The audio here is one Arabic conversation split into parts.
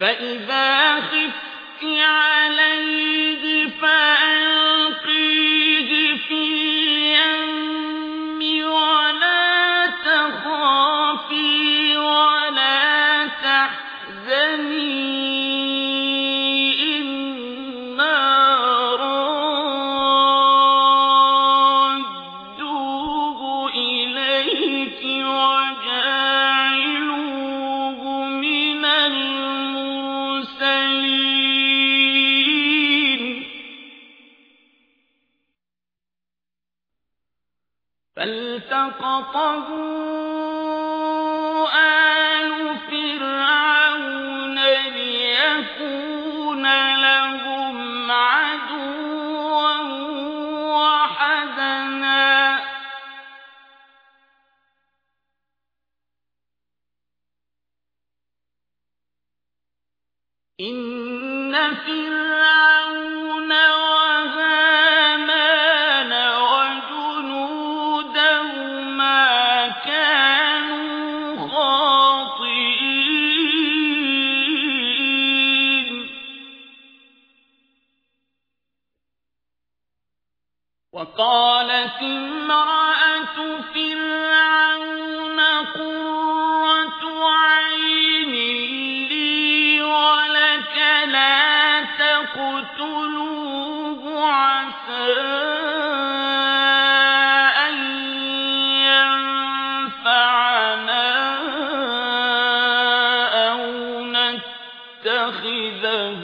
فإذا فالتقطه آل فرعون ليكون لهم عدوا وحزنا إن فرعون وقالت امرأة قرة ولك لا تقتلوه عسى أن ينفعنا أو نتخذه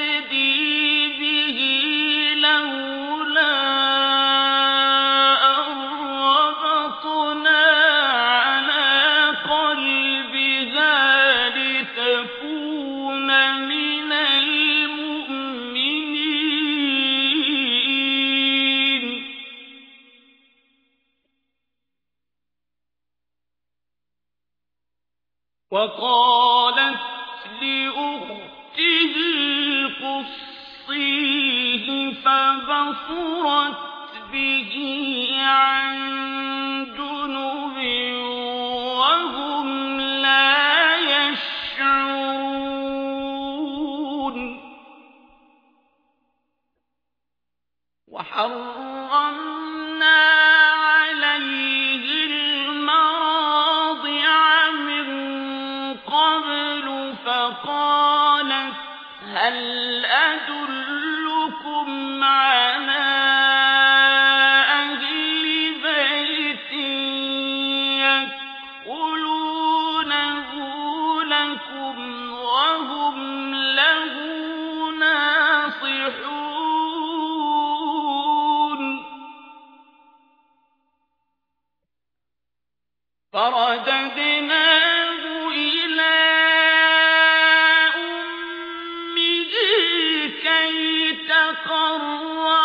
وقالت لأخته قصيه فبصرت به عن هل أدلكم على أهل بيت لكم وهم له ناصحون؟ مستقرا